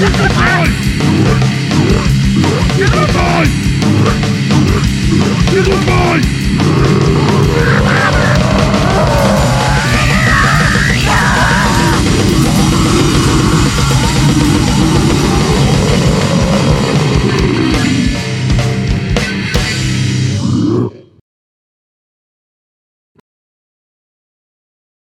Goodbye! Goodbye! Goodbye!